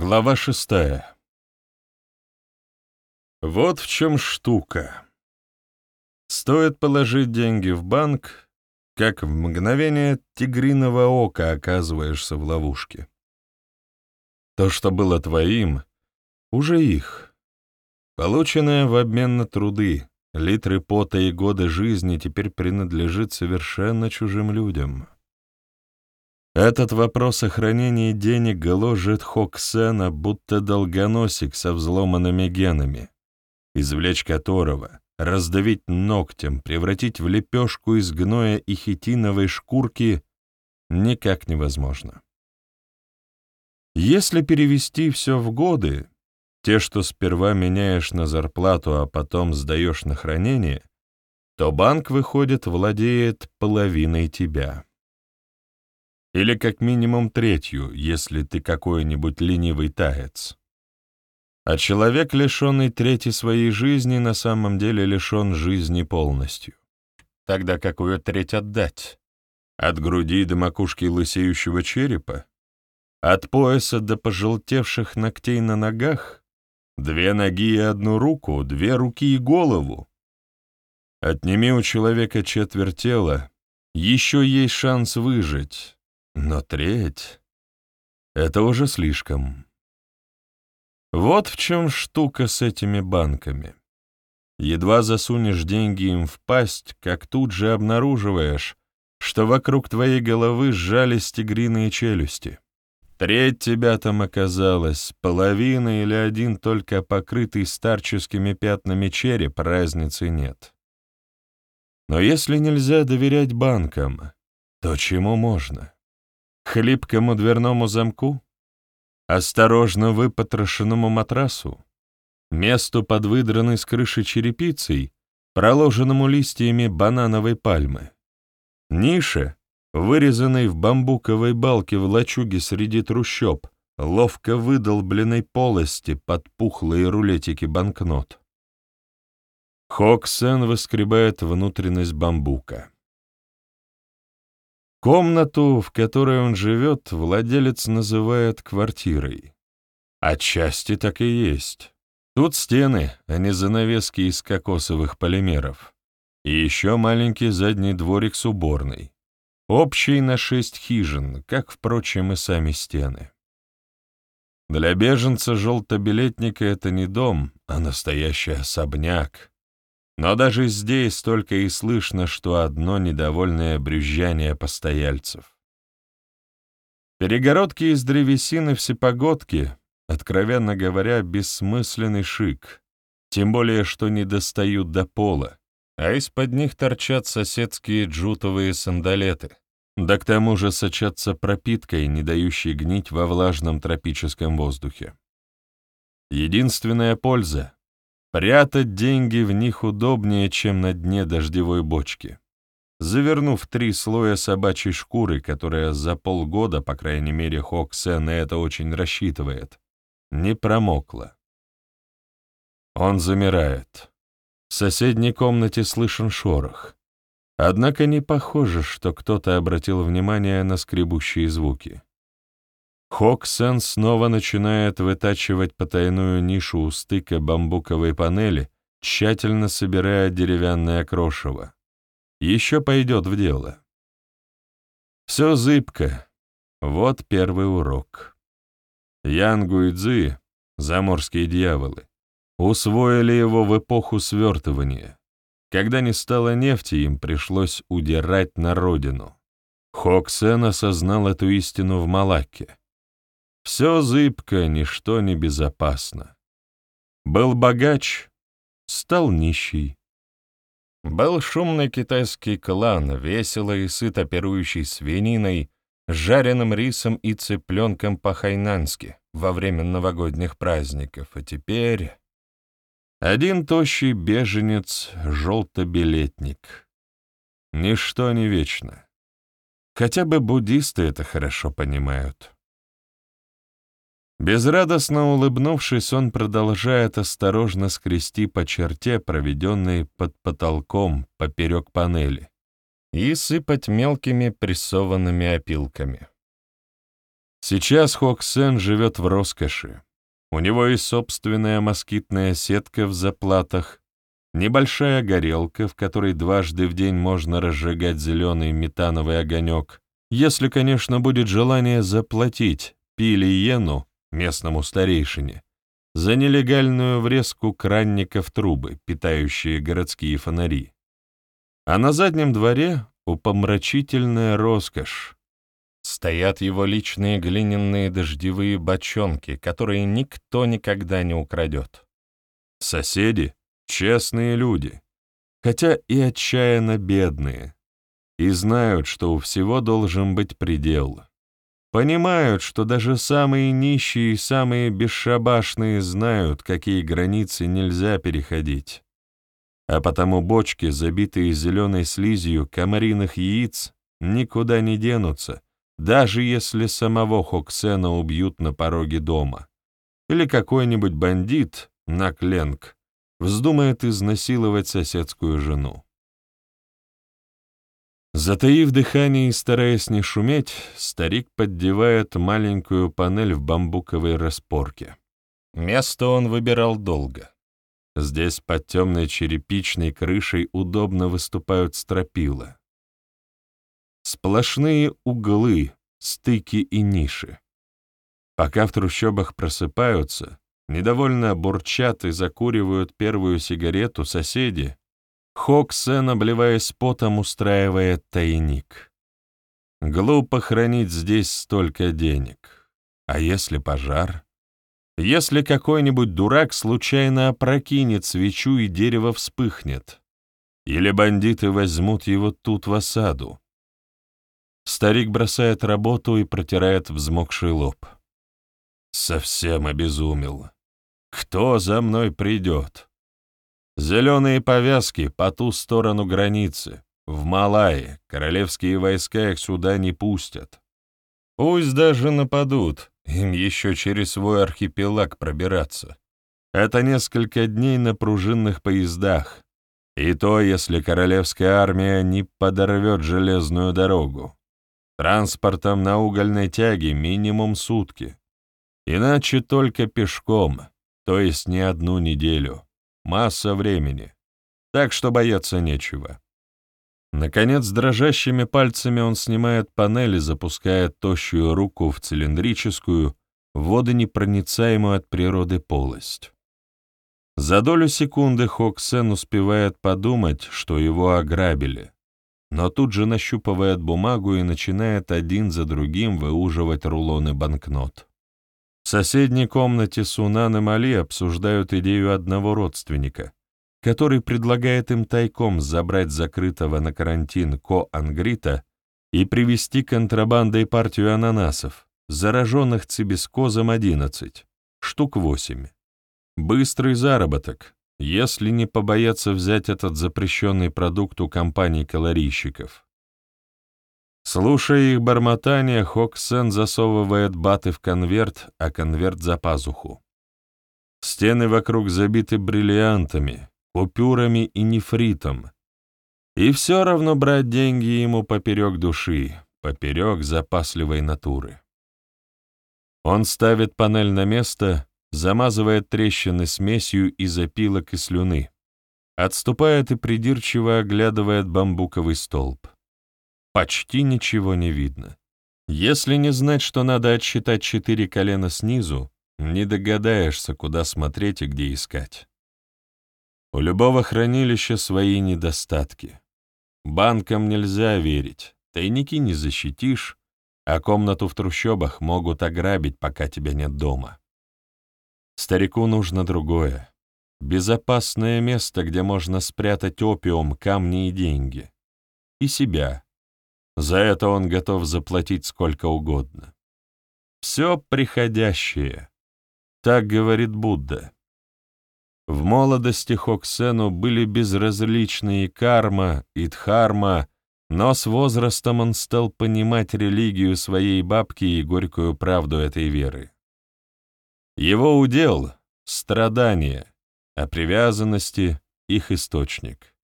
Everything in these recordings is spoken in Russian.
Глава шестая. Вот в чем штука. Стоит положить деньги в банк, как в мгновение тигриного ока оказываешься в ловушке. То, что было твоим, уже их. Полученное в обмен на труды, литры пота и годы жизни теперь принадлежит совершенно чужим людям. Этот вопрос сохранения денег гложет Хоксена, будто долгоносик со взломанными генами, извлечь которого, раздавить ногтем, превратить в лепешку из гноя и хитиновой шкурки никак невозможно. Если перевести все в годы, те, что сперва меняешь на зарплату, а потом сдаешь на хранение, то банк, выходит, владеет половиной тебя. Или как минимум третью, если ты какой-нибудь ленивый таец. А человек, лишенный трети своей жизни, на самом деле лишен жизни полностью. Тогда какую треть отдать? От груди до макушки лысеющего черепа? От пояса до пожелтевших ногтей на ногах? Две ноги и одну руку, две руки и голову? Отними у человека четверть тела, еще есть шанс выжить, но треть — это уже слишком. Вот в чем штука с этими банками. Едва засунешь деньги им в пасть, как тут же обнаруживаешь, что вокруг твоей головы сжались тигриные челюсти. Треть тебя там оказалась, половина или один только покрытый старческими пятнами череп, разницы нет. Но если нельзя доверять банкам, то чему можно? Хлипкому дверному замку, осторожно выпотрошенному матрасу, месту под выдранной с крыши черепицей, проложенному листьями банановой пальмы, нише, вырезанной в бамбуковой балке в лачуге среди трущоб, ловко выдолбленной полости под пухлые рулетики банкнот. Хоксен выскребает внутренность бамбука. Комнату, в которой он живет, владелец называет квартирой. Отчасти так и есть. Тут стены, а не занавески из кокосовых полимеров. И еще маленький задний дворик с уборной. Общий на шесть хижин, как, впрочем, и сами стены. Для беженца-желтобилетника это не дом, а настоящий особняк, но даже здесь только и слышно, что одно недовольное брюзжание постояльцев. Перегородки из древесины всепогодки, откровенно говоря, бессмысленный шик, тем более, что не достают до пола, а из-под них торчат соседские джутовые сандалеты, да к тому же сочатся пропиткой, не дающей гнить во влажном тропическом воздухе. Единственная польза Прятать деньги в них удобнее, чем на дне дождевой бочки. Завернув три слоя собачьей шкуры, которая за полгода, по крайней мере, Хоксе на это очень рассчитывает, не промокла. Он замирает. В соседней комнате слышен шорох. Однако не похоже, что кто-то обратил внимание на скребущие звуки. Хоксен снова начинает вытачивать потайную нишу у стыка бамбуковой панели, тщательно собирая деревянное крошево. Еще пойдет в дело. Все зыбко. Вот первый урок. Янгу и Цзы, заморские дьяволы, усвоили его в эпоху свертывания. Когда не стало нефти, им пришлось удирать на родину. Хоксен осознал эту истину в Малакке. Все зыбко, ничто не безопасно. Был богач, стал нищий. Был шумный китайский клан, весело и сыто оперующий свининой, жареным рисом и цыпленком по-хайнански во время новогодних праздников, а теперь... Один тощий беженец, желтобилетник. Ничто не вечно. Хотя бы буддисты это хорошо понимают. Безрадостно улыбнувшись, он продолжает осторожно скрести по черте, проведенной под потолком поперек панели, и сыпать мелкими прессованными опилками. Сейчас Хоксен живет в роскоши. У него есть собственная москитная сетка в заплатах, небольшая горелка, в которой дважды в день можно разжигать зеленый метановый огонек, если, конечно, будет желание заплатить Пилиену, местному старейшине, за нелегальную врезку кранников трубы, питающие городские фонари. А на заднем дворе упомрачительная роскошь. Стоят его личные глиняные дождевые бочонки, которые никто никогда не украдет. Соседи — честные люди, хотя и отчаянно бедные, и знают, что у всего должен быть предел. Понимают, что даже самые нищие и самые бесшабашные знают, какие границы нельзя переходить. А потому бочки, забитые зеленой слизью комариных яиц, никуда не денутся, даже если самого Хоксена убьют на пороге дома. Или какой-нибудь бандит, Накленг, вздумает изнасиловать соседскую жену. Затаив дыхание и стараясь не шуметь, старик поддевает маленькую панель в бамбуковой распорке. Место он выбирал долго. Здесь под темной черепичной крышей удобно выступают стропила. Сплошные углы, стыки и ниши. Пока в трущобах просыпаются, недовольно бурчат и закуривают первую сигарету соседи, Хоксен, обливаясь потом, устраивает тайник. Глупо хранить здесь столько денег. А если пожар? Если какой-нибудь дурак случайно опрокинет свечу и дерево вспыхнет? Или бандиты возьмут его тут в осаду? Старик бросает работу и протирает взмокший лоб. Совсем обезумел. Кто за мной придет? Зеленые повязки по ту сторону границы. В Малайи королевские войска их сюда не пустят. Пусть даже нападут, им еще через свой архипелаг пробираться. Это несколько дней на пружинных поездах, и то, если королевская армия не подорвет железную дорогу. Транспортом на угольной тяге минимум сутки. Иначе только пешком, то есть не одну неделю. Масса времени. Так что бояться нечего. Наконец, дрожащими пальцами он снимает панель и запускает тощую руку в цилиндрическую, водонепроницаемую от природы полость. За долю секунды Хоксен успевает подумать, что его ограбили, но тут же нащупывает бумагу и начинает один за другим выуживать рулоны банкнот. В соседней комнате Сунан и Мали обсуждают идею одного родственника, который предлагает им тайком забрать закрытого на карантин Ко-Ангрита и привезти контрабандой партию ананасов, зараженных цибискозом 11, штук 8. Быстрый заработок, если не побояться взять этот запрещенный продукт у компаний-калорийщиков. Слушая их бормотание, Хоксен засовывает баты в конверт, а конверт за пазуху. Стены вокруг забиты бриллиантами, купюрами и нефритом. И все равно брать деньги ему поперек души, поперек запасливой натуры. Он ставит панель на место, замазывает трещины смесью из опилок и слюны, отступает и придирчиво оглядывает бамбуковый столб. Почти ничего не видно. Если не знать, что надо отсчитать четыре колена снизу, не догадаешься, куда смотреть и где искать. У любого хранилища свои недостатки. Банкам нельзя верить, тайники не защитишь, а комнату в трущобах могут ограбить, пока тебя нет дома. Старику нужно другое. Безопасное место, где можно спрятать опиум, камни и деньги. И себя, за это он готов заплатить сколько угодно. Все приходящее. Так говорит Будда. В молодости Хоксену были безразличны и карма, и дхарма, но с возрастом он стал понимать религию своей бабки и горькую правду этой веры. Его удел — страдания, а привязанности — их источник.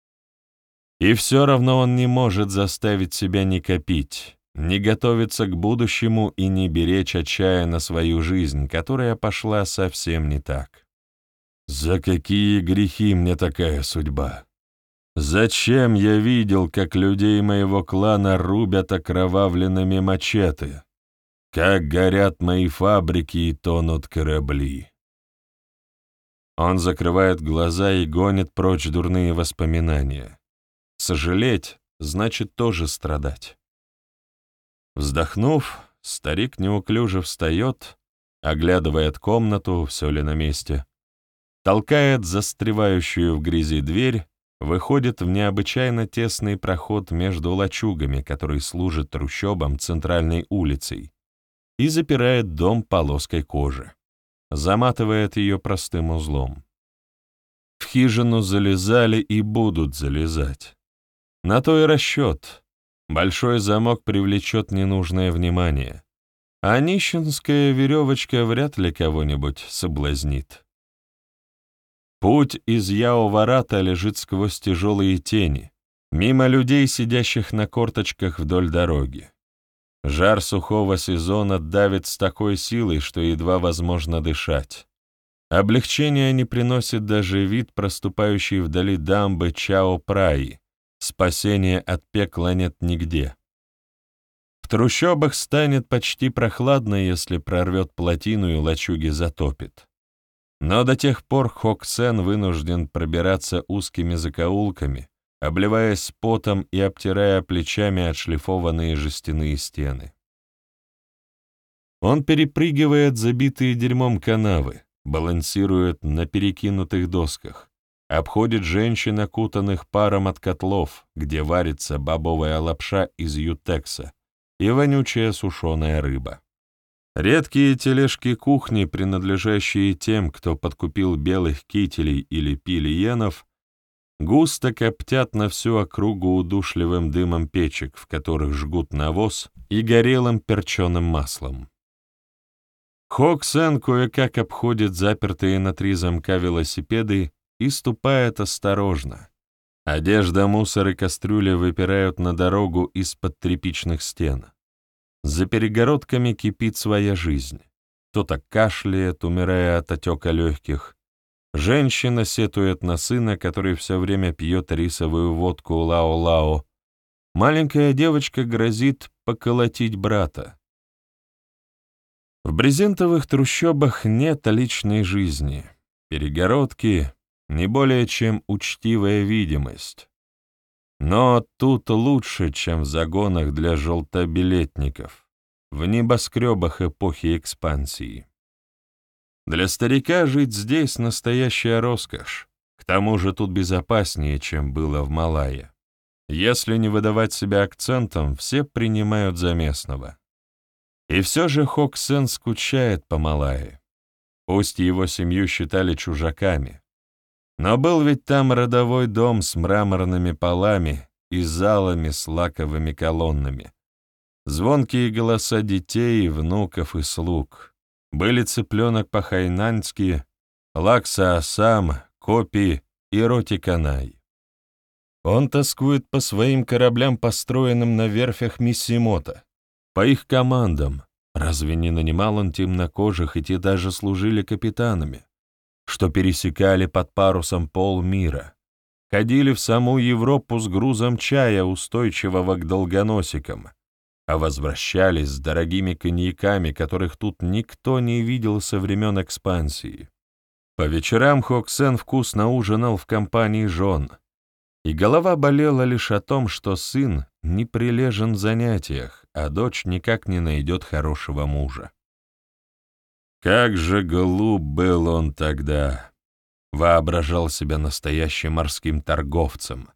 И все равно он не может заставить себя не копить, не готовиться к будущему и не беречь отчаянно свою жизнь, которая пошла совсем не так. За какие грехи мне такая судьба? Зачем я видел, как людей моего клана рубят окровавленными мачете? Как горят мои фабрики и тонут корабли? Он закрывает глаза и гонит прочь дурные воспоминания. Сожалеть значит тоже страдать. Вздохнув, старик неуклюже встает, оглядывает комнату, все ли на месте, толкает застревающую в грязи дверь, выходит в необычайно тесный проход между лачугами, который служит трущобам центральной улицей, и запирает дом полоской кожи, заматывает ее простым узлом. В хижину залезали и будут залезать. На то и расчет. Большой замок привлечет ненужное внимание, а нищенская веревочка вряд ли кого-нибудь соблазнит. Путь из Яо-Варата лежит сквозь тяжелые тени, мимо людей, сидящих на корточках вдоль дороги. Жар сухого сезона давит с такой силой, что едва возможно дышать. Облегчения не приносит даже вид проступающей вдали дамбы Чао-Праи, Спасения от пекла нет нигде. В трущобах станет почти прохладно, если прорвет плотину и лачуги затопит. Но до тех пор Хоксен вынужден пробираться узкими закоулками, обливаясь потом и обтирая плечами отшлифованные жестяные стены. Он перепрыгивает забитые дерьмом канавы, балансирует на перекинутых досках, Обходит женщин, окутанных паром от котлов, где варится бобовая лапша из ютекса и вонючая сушеная рыба. Редкие тележки кухни, принадлежащие тем, кто подкупил белых кителей или пилиенов, густо коптят на всю округу удушливым дымом печек, в которых жгут навоз и горелым перченым маслом. Хоксен кое-как обходит запертые на три замка велосипеды и ступает осторожно. Одежда, мусор и кастрюли выпирают на дорогу из-под тряпичных стен. За перегородками кипит своя жизнь. Кто-то кашляет, умирая от отека легких. Женщина сетует на сына, который все время пьет рисовую водку лао-лао. Маленькая девочка грозит поколотить брата. В брезентовых трущобах нет личной жизни. Перегородки, не более чем учтивая видимость. Но тут лучше, чем в загонах для желтобилетников, в небоскребах эпохи экспансии. Для старика жить здесь — настоящая роскошь. К тому же тут безопаснее, чем было в Малайе. Если не выдавать себя акцентом, все принимают за местного. И все же Хоксен скучает по Малайе. Пусть его семью считали чужаками, но был ведь там родовой дом с мраморными полами и залами с лаковыми колоннами. Звонкие голоса детей, внуков и слуг. Были цыпленок по-хайнански, лакса-асам, копи и ротиканай. Он тоскует по своим кораблям, построенным на верфях Миссимота, по их командам. Разве не нанимал он темнокожих, и те даже служили капитанами? Что пересекали под парусом полмира, ходили в саму Европу с грузом чая, устойчивого к долгоносикам, а возвращались с дорогими коньяками, которых тут никто не видел со времен экспансии. По вечерам Хоксен вкусно ужинал в компании жен, и голова болела лишь о том, что сын не прилежен в занятиях, а дочь никак не найдет хорошего мужа. Как же глуп был он тогда! Воображал себя настоящим морским торговцем,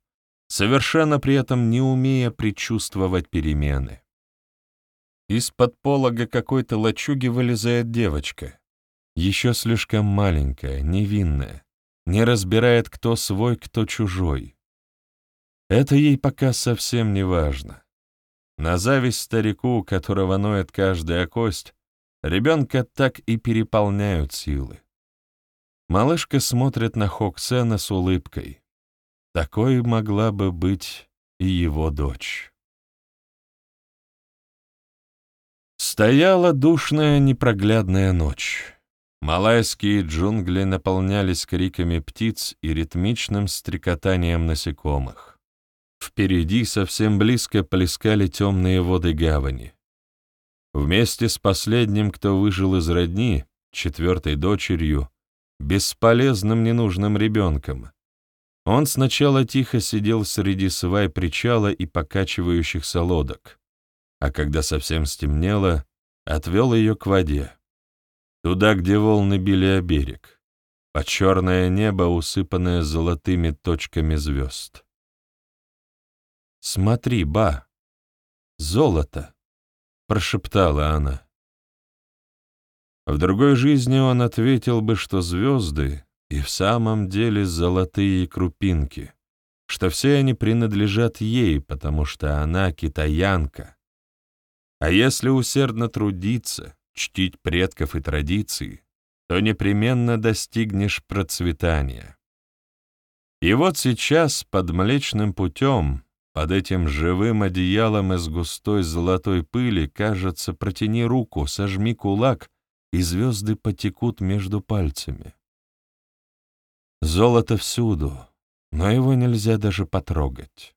совершенно при этом не умея предчувствовать перемены. Из-под полога какой-то лачуги вылезает девочка, еще слишком маленькая, невинная, не разбирает, кто свой, кто чужой. Это ей пока совсем не важно. На зависть старику, которого ноет каждая кость, Ребенка так и переполняют силы. Малышка смотрит на Хоксена с улыбкой. Такой могла бы быть и его дочь. Стояла душная непроглядная ночь. Малайские джунгли наполнялись криками птиц и ритмичным стрекотанием насекомых. Впереди совсем близко плескали темные воды гавани. Вместе с последним, кто выжил из родни, четвертой дочерью, бесполезным ненужным ребенком, он сначала тихо сидел среди свай причала и покачивающихся лодок, а когда совсем стемнело, отвел ее к воде, туда, где волны били о берег, под черное небо, усыпанное золотыми точками звезд. «Смотри, ба! Золото!» — прошептала она. В другой жизни он ответил бы, что звезды и в самом деле золотые крупинки, что все они принадлежат ей, потому что она китаянка. А если усердно трудиться, чтить предков и традиции, то непременно достигнешь процветания. И вот сейчас под Млечным путем, под этим живым одеялом из густой золотой пыли, кажется, протяни руку, сожми кулак, и звезды потекут между пальцами. Золото всюду, но его нельзя даже потрогать.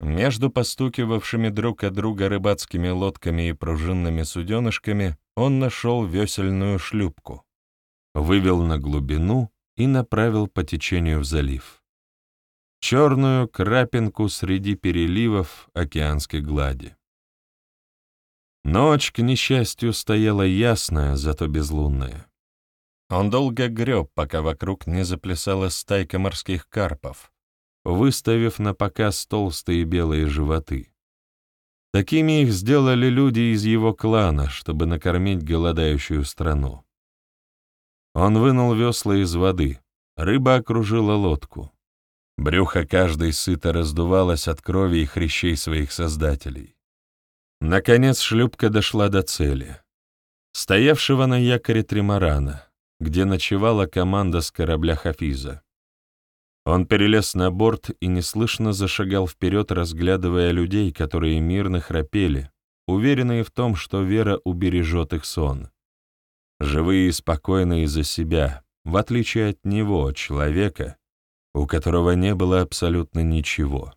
Между постукивавшими друг от друга рыбацкими лодками и пружинными суденышками он нашел весельную шлюпку, вывел на глубину и направил по течению в залив. Черную крапинку среди переливов океанской глади. Ночь, к несчастью, стояла ясная, зато безлунная. Он долго греб, пока вокруг не заплясала стайка морских карпов, выставив на показ толстые белые животы. Такими их сделали люди из его клана, чтобы накормить голодающую страну. Он вынул весла из воды, рыба окружила лодку. Брюхо каждой сыто раздувалось от крови и хрящей своих создателей. Наконец шлюпка дошла до цели. Стоявшего на якоре тримарана, где ночевала команда с корабля Хафиза. Он перелез на борт и неслышно зашагал вперед, разглядывая людей, которые мирно храпели, уверенные в том, что вера убережет их сон. Живые и спокойные за себя, в отличие от него, человека, у которого не было абсолютно ничего.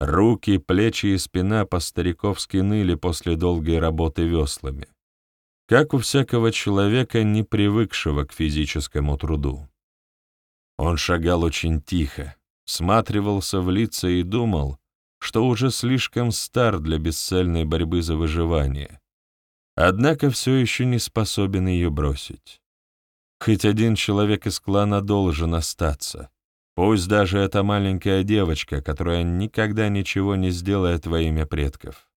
Руки, плечи и спина по-стариковски ныли после долгой работы веслами, как у всякого человека, не привыкшего к физическому труду. Он шагал очень тихо, всматривался в лица и думал, что уже слишком стар для бесцельной борьбы за выживание, однако все еще не способен ее бросить. Хоть один человек из клана должен остаться, пусть даже эта маленькая девочка, которая никогда ничего не сделает во имя предков.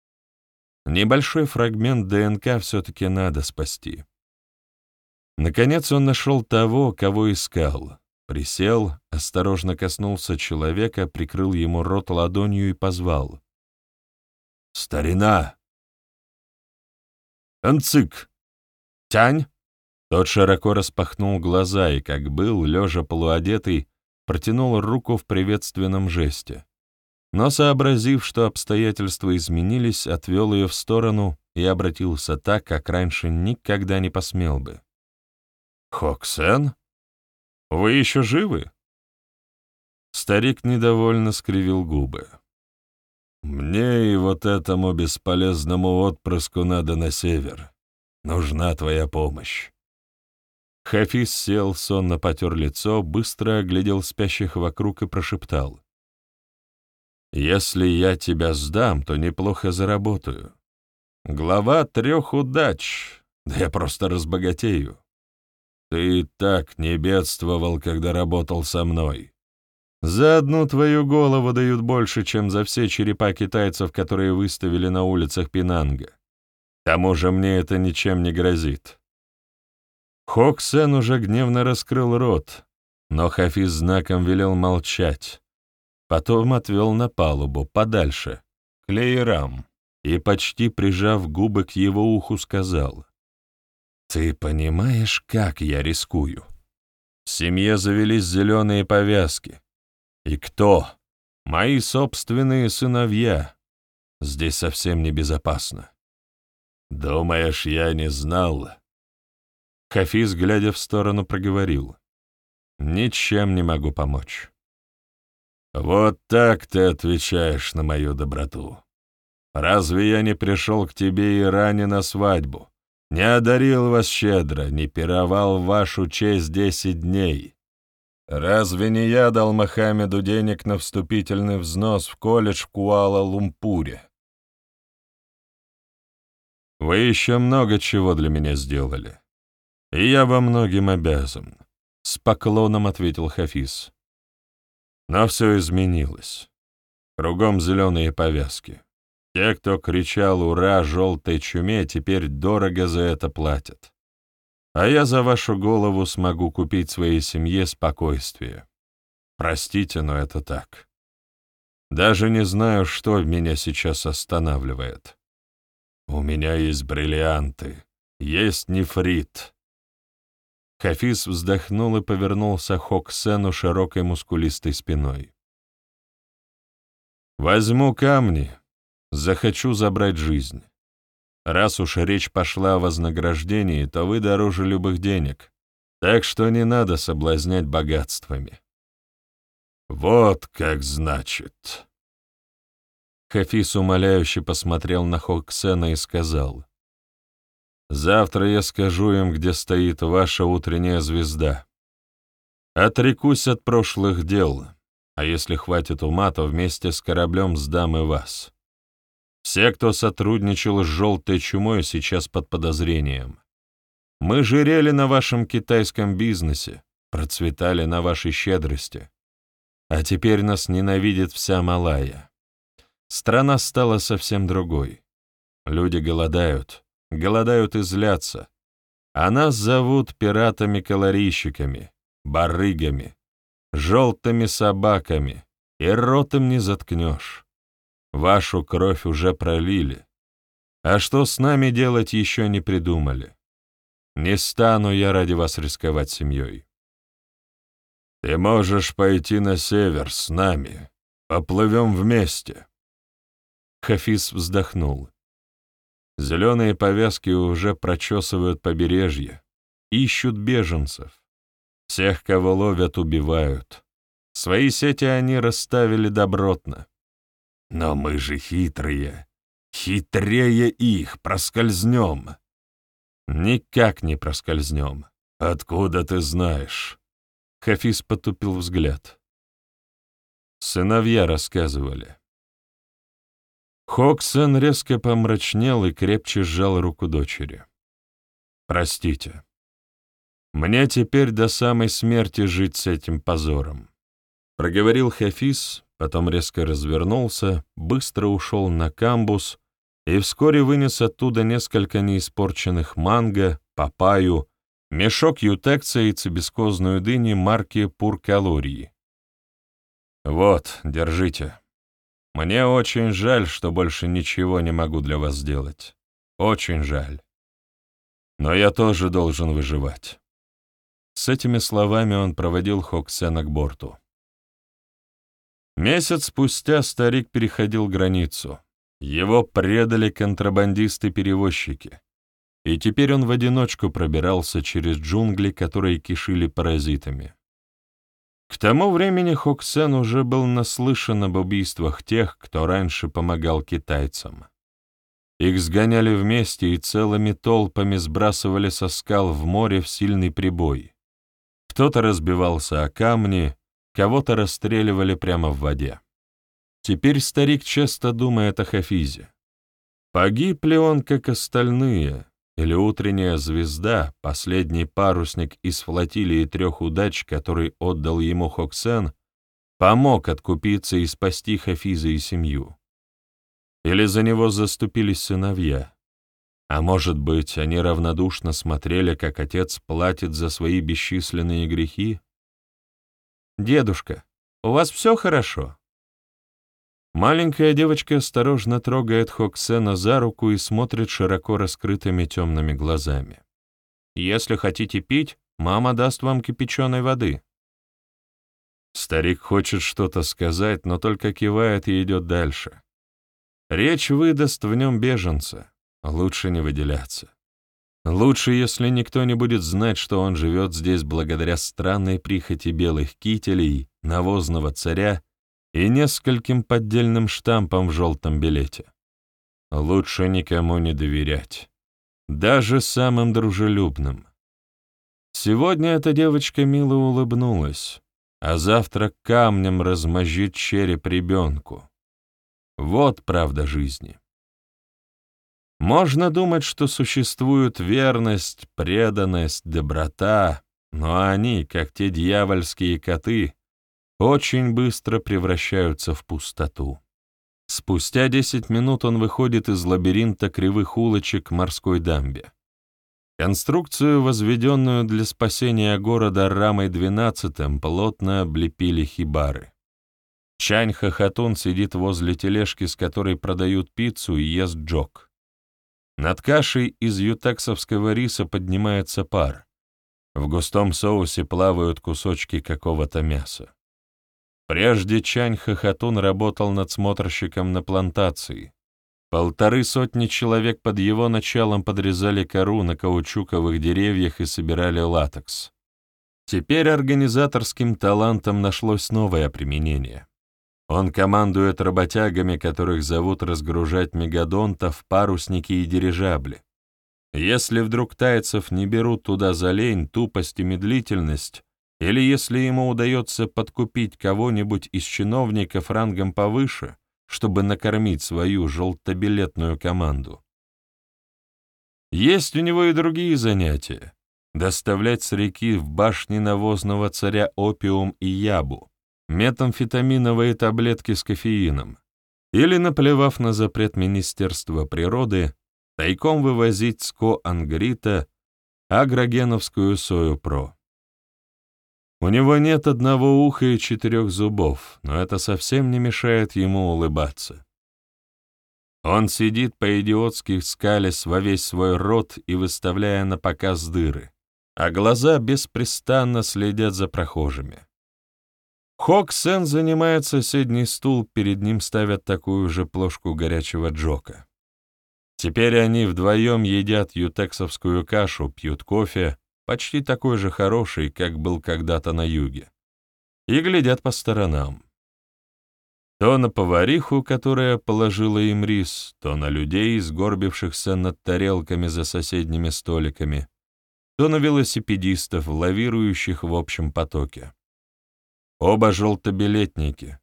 Небольшой фрагмент ДНК все-таки надо спасти. Наконец он нашел того, кого искал — Присел, осторожно коснулся человека, прикрыл ему рот ладонью и позвал. «Старина!» «Анцик! Тянь!» Тот широко распахнул глаза и, как был, лежа полуодетый, протянул руку в приветственном жесте. Но, сообразив, что обстоятельства изменились, отвел ее в сторону и обратился так, как раньше никогда не посмел бы. «Хоксен?» Вы еще живы?» Старик недовольно скривил губы. «Мне и вот этому бесполезному отпрыску надо на север. Нужна твоя помощь». Хафиз сел, сонно потер лицо, быстро оглядел спящих вокруг и прошептал. «Если я тебя сдам, то неплохо заработаю. Глава трех удач, да я просто разбогатею. Ты так не бедствовал, когда работал со мной. За одну твою голову дают больше, чем за все черепа китайцев, которые выставили на улицах Пинанга. К тому же мне это ничем не грозит. Хок Сен уже гневно раскрыл рот, но Хафиз знаком велел молчать. Потом отвел на палубу, подальше, к леерам, и, почти прижав губы к его уху, сказал — ты понимаешь, как я рискую? В семье завелись зеленые повязки. И кто? Мои собственные сыновья. Здесь совсем небезопасно. «Думаешь, я не знал?» Хафиз, глядя в сторону, проговорил. «Ничем не могу помочь». «Вот так ты отвечаешь на мою доброту. Разве я не пришел к тебе и ранее на свадьбу, не одарил вас щедро, не пировал вашу честь десять дней? Разве не я дал Мохаммеду денег на вступительный взнос в колледж в Куала-Лумпуре? Вы еще много чего для меня сделали, я во многим обязан», — с поклоном ответил Хафиз. Но все изменилось. Кругом зеленые повязки. Те, кто кричал «Ура!» желтой чуме, теперь дорого за это платят. А я за вашу голову смогу купить своей семье спокойствие. Простите, но это так. Даже не знаю, что меня сейчас останавливает. У меня есть бриллианты, есть нефрит, Хафиз вздохнул и повернулся Хоксену широкой мускулистой спиной. «Возьму камни, захочу забрать жизнь. Раз уж речь пошла о вознаграждении, то вы дороже любых денег, так что не надо соблазнять богатствами». «Вот как значит!» Хафиз умоляюще посмотрел на Хоксена и сказал, Завтра я скажу им, где стоит ваша утренняя звезда. Отрекусь от прошлых дел, а если хватит ума, то вместе с кораблем сдам и вас. Все, кто сотрудничал с желтой чумой, сейчас под подозрением. Мы жирели на вашем китайском бизнесе, процветали на вашей щедрости. А теперь нас ненавидит вся Малая. Страна стала совсем другой. Люди голодают, голодают и злятся, а нас зовут пиратами-калорийщиками, барыгами, желтыми собаками, и ротом не заткнешь. Вашу кровь уже пролили, а что с нами делать еще не придумали. Не стану я ради вас рисковать семьей. Ты можешь пойти на север с нами, поплывем вместе. Хафиз вздохнул. Зеленые повязки уже прочесывают побережье, ищут беженцев. Всех, кого ловят, убивают. Свои сети они расставили добротно. Но мы же хитрые. Хитрее их, проскользнем. Никак не проскользнем. Откуда ты знаешь? Хафиз потупил взгляд. Сыновья рассказывали. Хоксен резко помрачнел и крепче сжал руку дочери. «Простите. Мне теперь до самой смерти жить с этим позором», — проговорил Хафиз, потом резко развернулся, быстро ушел на камбус и вскоре вынес оттуда несколько неиспорченных манго, папаю, мешок ютекса и цибискозную дыни марки Пуркалории. «Вот, держите». Мне очень жаль, что больше ничего не могу для вас сделать. Очень жаль. Но я тоже должен выживать. С этими словами он проводил Хоксена к борту. Месяц спустя старик переходил границу. Его предали контрабандисты-перевозчики. И теперь он в одиночку пробирался через джунгли, которые кишили паразитами. К тому времени Хоксен уже был наслышан об убийствах тех, кто раньше помогал китайцам. Их сгоняли вместе и целыми толпами сбрасывали со скал в море в сильный прибой. Кто-то разбивался о камни, кого-то расстреливали прямо в воде. Теперь старик часто думает о Хафизе. Погиб ли он, как остальные, или утренняя звезда, последний парусник из флотилии трех удач, который отдал ему Хоксен, помог откупиться и спасти Хафиза и семью. Или за него заступились сыновья. А может быть, они равнодушно смотрели, как отец платит за свои бесчисленные грехи? «Дедушка, у вас все хорошо?» Маленькая девочка осторожно трогает Хоксена за руку и смотрит широко раскрытыми темными глазами. «Если хотите пить, мама даст вам кипяченой воды». Старик хочет что-то сказать, но только кивает и идет дальше. Речь выдаст в нем беженца. лучше не выделяться. Лучше, если никто не будет знать, что он живет здесь благодаря странной прихоти белых кителей, навозного царя и нескольким поддельным штампам в желтом билете. Лучше никому не доверять. Даже самым дружелюбным. Сегодня эта девочка мило улыбнулась, а завтра камнем размозжит череп ребенку. Вот правда жизни. Можно думать, что существуют верность, преданность, доброта, но они, как те дьявольские коты, очень быстро превращаются в пустоту. Спустя десять минут он выходит из лабиринта кривых улочек к морской дамбе. Конструкцию, возведенную для спасения города рамой 12 плотно облепили хибары. Чань Хохотун сидит возле тележки, с которой продают пиццу, и ест джок. Над кашей из ютексовского риса поднимается пар. В густом соусе плавают кусочки какого-то мяса. Прежде Чань Хохотун работал надсмотрщиком на плантации. Полторы сотни человек под его началом подрезали кору на каучуковых деревьях и собирали латекс. Теперь организаторским талантом нашлось новое применение. Он командует работягами, которых зовут разгружать мегадонтов, парусники и дирижабли. Если вдруг тайцев не берут туда за лень, тупость и медлительность, или если ему удается подкупить кого-нибудь из чиновников рангом повыше, чтобы накормить свою желтобилетную команду. Есть у него и другие занятия. Доставлять с реки в башни навозного царя опиум и ябу, метамфетаминовые таблетки с кофеином, или, наплевав на запрет Министерства природы, тайком вывозить с Ко-Ангрита агрогеновскую сою ПРО. У него нет одного уха и четырех зубов, но это совсем не мешает ему улыбаться. Он сидит по-идиотски скалясь во весь свой рот и выставляя на показ дыры, а глаза беспрестанно следят за прохожими. Хок Сен занимает соседний стул, перед ним ставят такую же плошку горячего джока. Теперь они вдвоем едят ютексовскую кашу, пьют кофе, почти такой же хороший, как был когда-то на юге, и глядят по сторонам. То на повариху, которая положила им рис, то на людей, сгорбившихся над тарелками за соседними столиками, то на велосипедистов, лавирующих в общем потоке. Оба желтобилетники.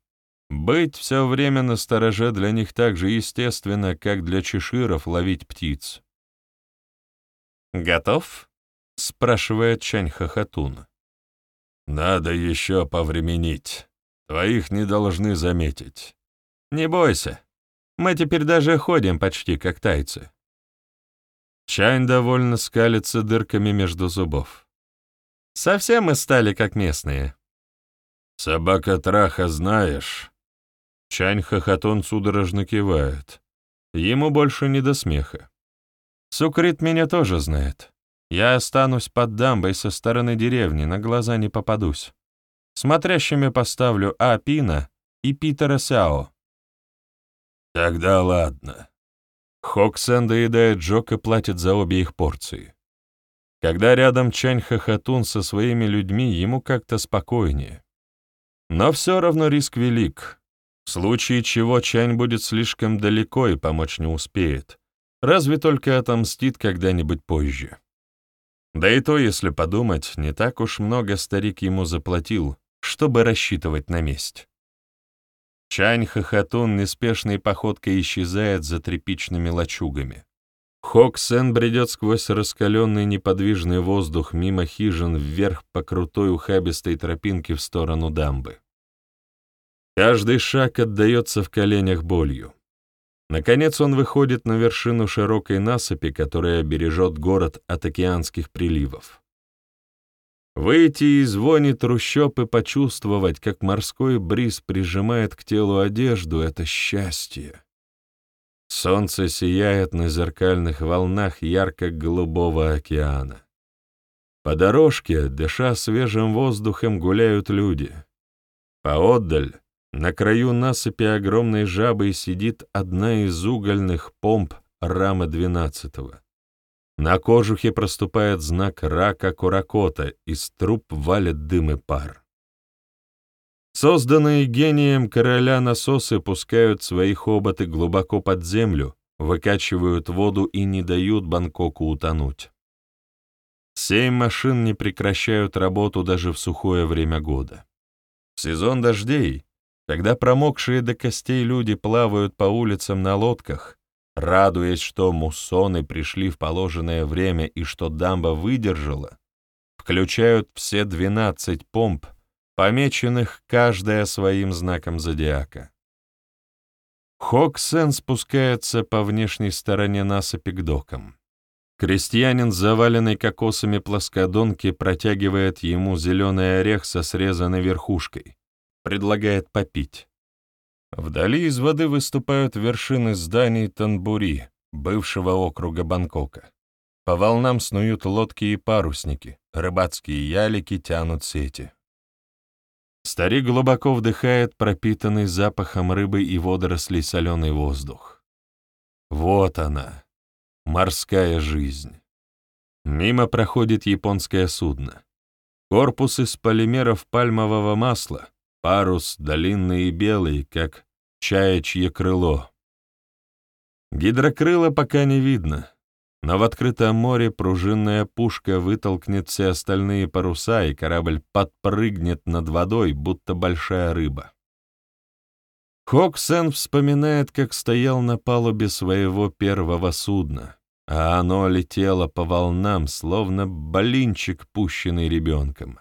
Быть все время на стороже для них так же естественно, как для чеширов ловить птиц. «Готов?» — спрашивает Чань Хохотун. «Надо еще повременить. Твоих не должны заметить. Не бойся. Мы теперь даже ходим почти как тайцы». Чань довольно скалится дырками между зубов. «Совсем мы стали как местные». «Собака Траха знаешь?» Чань Хохотон судорожно кивает. Ему больше не до смеха. Сукрит меня тоже знает. Я останусь под дамбой со стороны деревни, на глаза не попадусь. Смотрящими поставлю А. Пина и Питера Сяо. Тогда ладно. Хоксен доедает Джок и платит за обе их порции. Когда рядом Чань Хохотун со своими людьми, ему как-то спокойнее. Но все равно риск велик. В случае чего Чань будет слишком далеко и помочь не успеет. Разве только отомстит когда-нибудь позже. Да и то, если подумать, не так уж много старик ему заплатил, чтобы рассчитывать на месть. Чань Хохотун неспешной походкой исчезает за тряпичными лачугами. Хок Сен бредет сквозь раскаленный неподвижный воздух мимо хижин вверх по крутой ухабистой тропинке в сторону дамбы. Каждый шаг отдается в коленях болью. Наконец он выходит на вершину широкой насыпи, которая бережет город от океанских приливов. Выйти из вони трущоб и почувствовать, как морской бриз прижимает к телу одежду — это счастье. Солнце сияет на зеркальных волнах ярко-голубого океана. По дорожке, дыша свежим воздухом, гуляют люди. Поотдаль, на краю насыпи огромной жабой сидит одна из угольных помп рамы двенадцатого. На кожухе проступает знак рака куракота, из труб валит дым и пар. Созданные гением короля насосы пускают свои хоботы глубоко под землю, выкачивают воду и не дают Бангкоку утонуть. Семь машин не прекращают работу даже в сухое время года. В сезон дождей, когда промокшие до костей люди плавают по улицам на лодках, радуясь, что муссоны пришли в положенное время и что дамба выдержала, включают все 12 помп, помеченных каждая своим знаком зодиака. Хоксен спускается по внешней стороне насыпи к докам. Крестьянин, заваленный кокосами плоскодонки, протягивает ему зеленый орех со срезанной верхушкой, предлагает попить. Вдали из воды выступают вершины зданий Танбури, бывшего округа Бангкока. По волнам снуют лодки и парусники, рыбацкие ялики тянут сети. Старик глубоко вдыхает пропитанный запахом рыбы и водорослей соленый воздух. Вот она, морская жизнь. Мимо проходит японское судно. Корпус из полимеров пальмового масла, Парус длинный и белый, как чаячье крыло. Гидрокрыла пока не видно, но в открытом море пружинная пушка вытолкнет все остальные паруса, и корабль подпрыгнет над водой, будто большая рыба. Хоксен вспоминает, как стоял на палубе своего первого судна, а оно летело по волнам, словно блинчик, пущенный ребенком.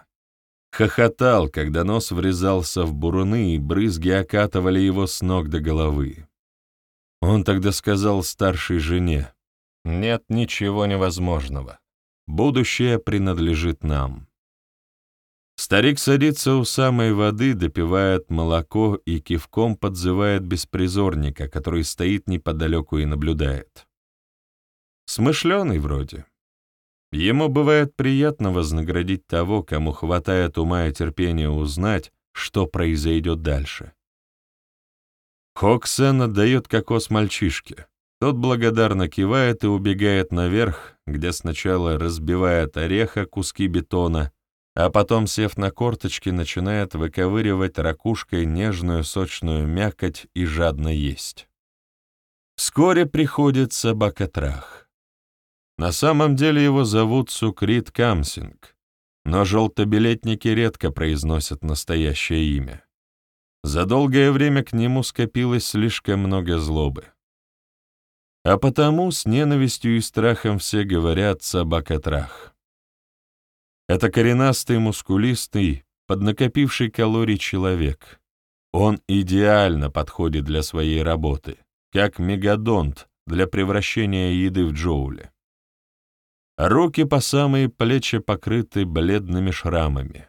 Хохотал, когда нос врезался в буруны, и брызги окатывали его с ног до головы. Он тогда сказал старшей жене, «Нет ничего невозможного. Будущее принадлежит нам». Старик садится у самой воды, допивает молоко и кивком подзывает беспризорника, который стоит неподалеку и наблюдает. Смышленый вроде. Ему бывает приятно вознаградить того, кому хватает ума и терпения узнать, что произойдет дальше. Хоксен отдает кокос мальчишке. Тот благодарно кивает и убегает наверх, где сначала разбивает ореха куски бетона, а потом, сев на корточки, начинает выковыривать ракушкой нежную сочную мякоть и жадно есть. Вскоре приходит собака-трах. На самом деле его зовут Сукрит Камсинг, но желтобилетники редко произносят настоящее имя. За долгое время к нему скопилось слишком много злобы. А потому с ненавистью и страхом все говорят «собака-трах». Это коренастый, мускулистый, поднакопивший калорий человек. Он идеально подходит для своей работы, как мегадонт для превращения еды в джоули. Руки по самые плечи покрыты бледными шрамами.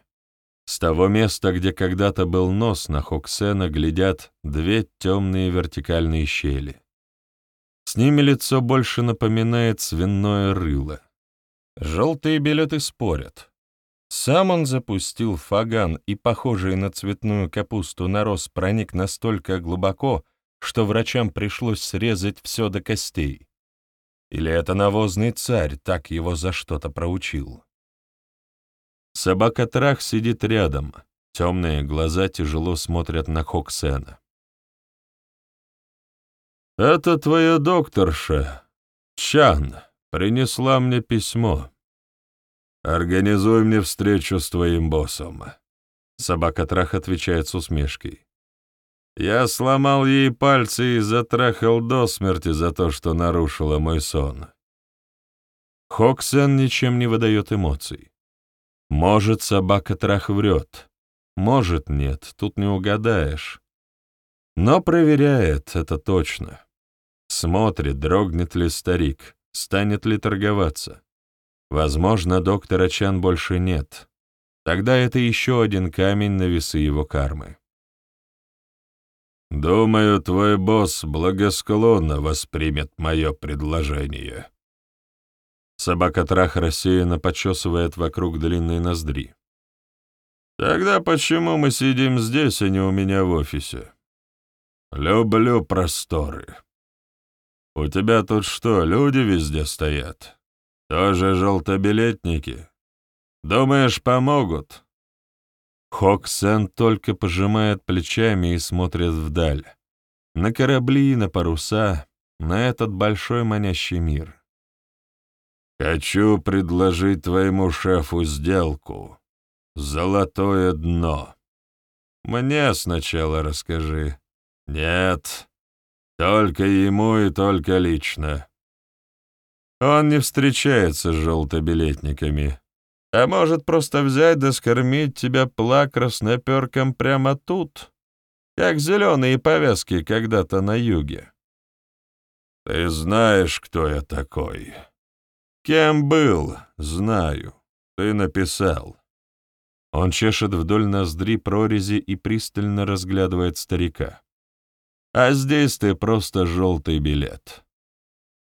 С того места, где когда-то был нос, на Хоксена глядят две темные вертикальные щели. С ними лицо больше напоминает свиное рыло. Желтые билеты спорят. Сам он запустил фаган, и похожий на цветную капусту нарос проник настолько глубоко, что врачам пришлось срезать все до костей. Или это навозный царь так его за что-то проучил? Собака-трах сидит рядом, темные глаза тяжело смотрят на Хоксена. «Это твоя докторша, Чан, принесла мне письмо. Организуй мне встречу с твоим боссом». Собака-трах отвечает с усмешкой. Я сломал ей пальцы и затрахал до смерти за то, что нарушила мой сон. Хоксен ничем не выдает эмоций. Может, собака трах врет. Может, нет, тут не угадаешь. Но проверяет, это точно. Смотрит, дрогнет ли старик, станет ли торговаться. Возможно, доктора Чан больше нет. Тогда это еще один камень на весы его кармы. Думаю, твой босс благосклонно воспримет мое предложение. Собака-трах рассеянно почесывает вокруг длинной ноздри. Тогда почему мы сидим здесь, а не у меня в офисе? Люблю просторы. У тебя тут что, люди везде стоят? Тоже желтобилетники? Думаешь, помогут?» Хоксен только пожимает плечами и смотрит вдаль. На корабли, на паруса, на этот большой манящий мир. «Хочу предложить твоему шефу сделку. Золотое дно. Мне сначала расскажи. Нет, только ему и только лично. Он не встречается с желтобилетниками. А может просто взять да скормить тебя плакрос-наперком прямо тут, как зеленые повязки когда-то на юге. Ты знаешь, кто я такой. Кем был, знаю. Ты написал. Он чешет вдоль ноздри прорези и пристально разглядывает старика. А здесь ты просто желтый билет.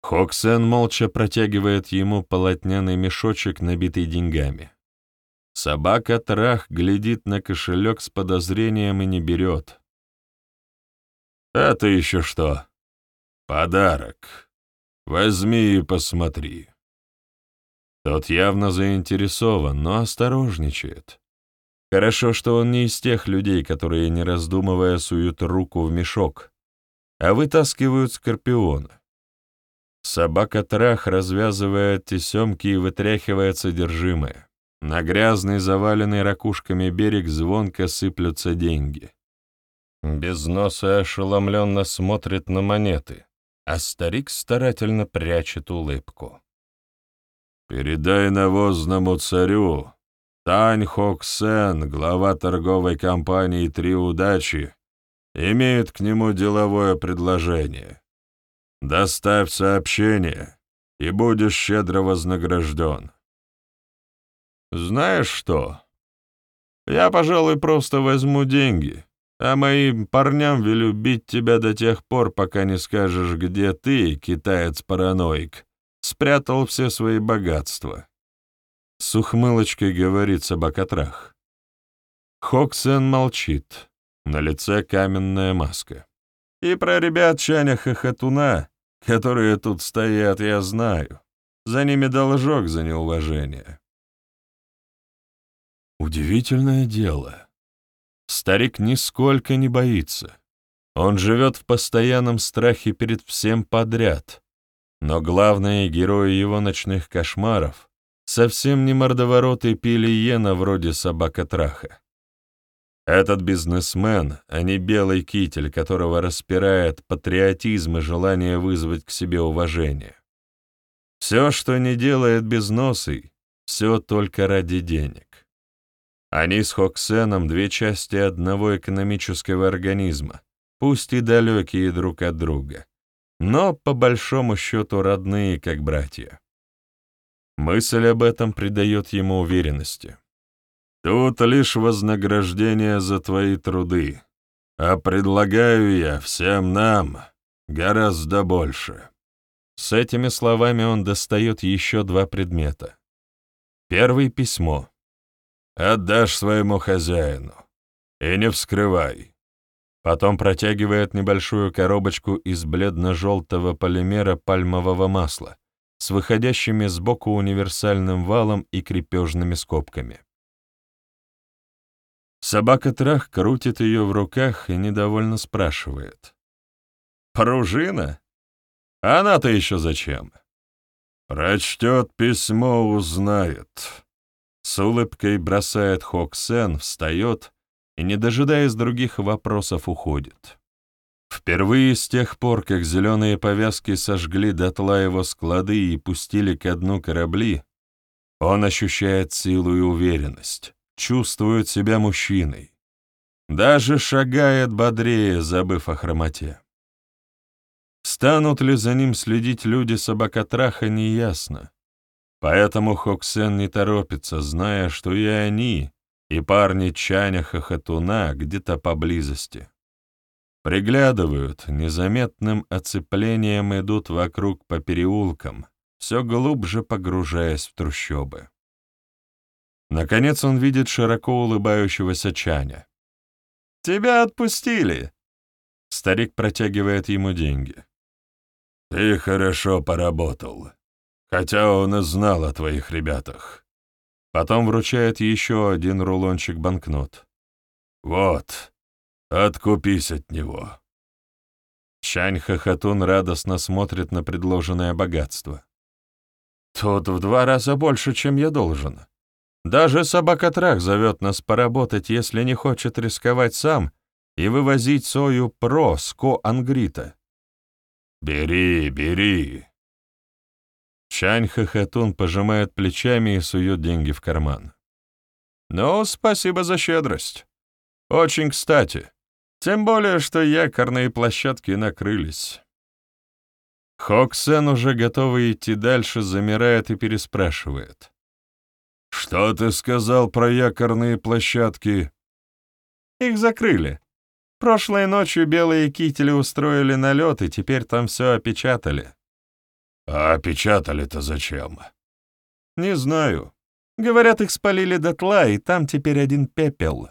Хоксен молча протягивает ему полотняный мешочек, набитый деньгами. Собака Трах глядит на кошелек с подозрением и не берет. «Это еще что?» «Подарок. Возьми и посмотри». Тот явно заинтересован, но осторожничает. Хорошо, что он не из тех людей, которые, не раздумывая, суют руку в мешок, а вытаскивают скорпиона. Собака Трах развязывает тесемки и вытряхивает содержимое. На грязный, заваленный ракушками берег звонко сыплются деньги. Без носа ошеломленно смотрит на монеты, а старик старательно прячет улыбку. «Передай навозному царю, Тань Хок Сен, глава торговой компании «Три удачи», имеет к нему деловое предложение. Доставь сообщение, и будешь щедро вознагражден. Знаешь что? Я, пожалуй, просто возьму деньги, а моим парням велю бить тебя до тех пор, пока не скажешь, где ты, китаец-параноик, спрятал все свои богатства. С ухмылочкой говорит собакотрах. Хоксен молчит, на лице каменная маска. И про ребят Чаня Хохотуна которые тут стоят, я знаю. За ними должок за неуважение. Удивительное дело. Старик нисколько не боится. Он живет в постоянном страхе перед всем подряд. Но главные герои его ночных кошмаров совсем не мордовороты пили иена вроде собака-траха. Этот бизнесмен, а не белый китель, которого распирает патриотизм и желание вызвать к себе уважение. Все, что не делает безносый, все только ради денег. Они с Хоксеном две части одного экономического организма, пусть и далекие друг от друга, но по большому счету родные, как братья. Мысль об этом придает ему уверенности. Тут лишь вознаграждение за твои труды, а предлагаю я всем нам гораздо больше». С этими словами он достает еще два предмета. Первый — письмо. «Отдашь своему хозяину. И не вскрывай». Потом протягивает небольшую коробочку из бледно-желтого полимера пальмового масла с выходящими сбоку универсальным валом и крепежными скобками. Собака-трах крутит ее в руках и недовольно спрашивает. «Пружина? Она-то еще зачем?» «Прочтет письмо, узнает». С улыбкой бросает Хоксен, встает и, не дожидаясь других вопросов, уходит. Впервые с тех пор, как зеленые повязки сожгли дотла его склады и пустили ко дну корабли, он ощущает силу и уверенность чувствует себя мужчиной. Даже шагает бодрее, забыв о хромоте. Станут ли за ним следить люди собакотраха, неясно. Поэтому Хоксен не торопится, зная, что и они, и парни Чаня Хохотуна где-то поблизости. Приглядывают, незаметным оцеплением идут вокруг по переулкам, все глубже погружаясь в трущобы. Наконец он видит широко улыбающегося Чаня. «Тебя отпустили!» Старик протягивает ему деньги. «Ты хорошо поработал, хотя он и знал о твоих ребятах». Потом вручает еще один рулончик банкнот. «Вот, откупись от него». Чань Хохотун радостно смотрит на предложенное богатство. «Тут в два раза больше, чем я должен. Даже собака-трах зовет нас поработать, если не хочет рисковать сам и вывозить сою про с Ко-Ангрита. «Бери, бери!» Чань Хохотун пожимает плечами и сует деньги в карман. «Ну, спасибо за щедрость. Очень кстати. Тем более, что якорные площадки накрылись». Хоксен, уже готовый идти дальше, замирает и переспрашивает. «Что ты сказал про якорные площадки?» «Их закрыли. Прошлой ночью белые кители устроили налет, и теперь там все опечатали». «А опечатали-то зачем?» «Не знаю. Говорят, их спалили дотла, и там теперь один пепел».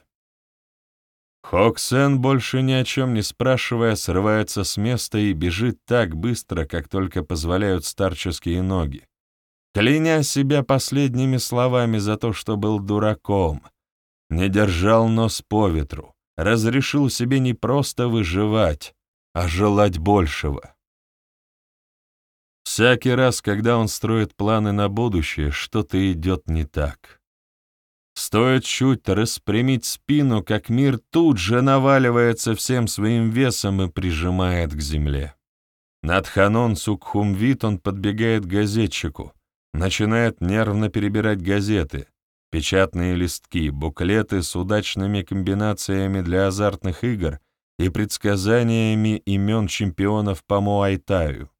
Хоксен, больше ни о чем не спрашивая, срывается с места и бежит так быстро, как только позволяют старческие ноги кляня себя последними словами за то, что был дураком, не держал нос по ветру, разрешил себе не просто выживать, а желать большего. Всякий раз, когда он строит планы на будущее, что-то идет не так. Стоит чуть распрямить спину, как мир тут же наваливается всем своим весом и прижимает к земле. Над Ханон Сукхумвит он подбегает к газетчику, начинает нервно перебирать газеты, печатные листки, буклеты с удачными комбинациями для азартных игр и предсказаниями имен чемпионов по Муайтаю.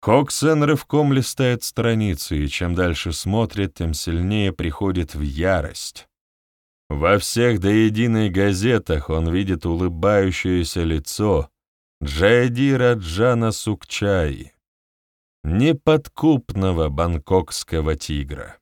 Коксен рывком листает страницы, и чем дальше смотрит, тем сильнее приходит в ярость. Во всех до единой газетах он видит улыбающееся лицо Джайдира Джана Сукчаи неподкупного бангкокского тигра.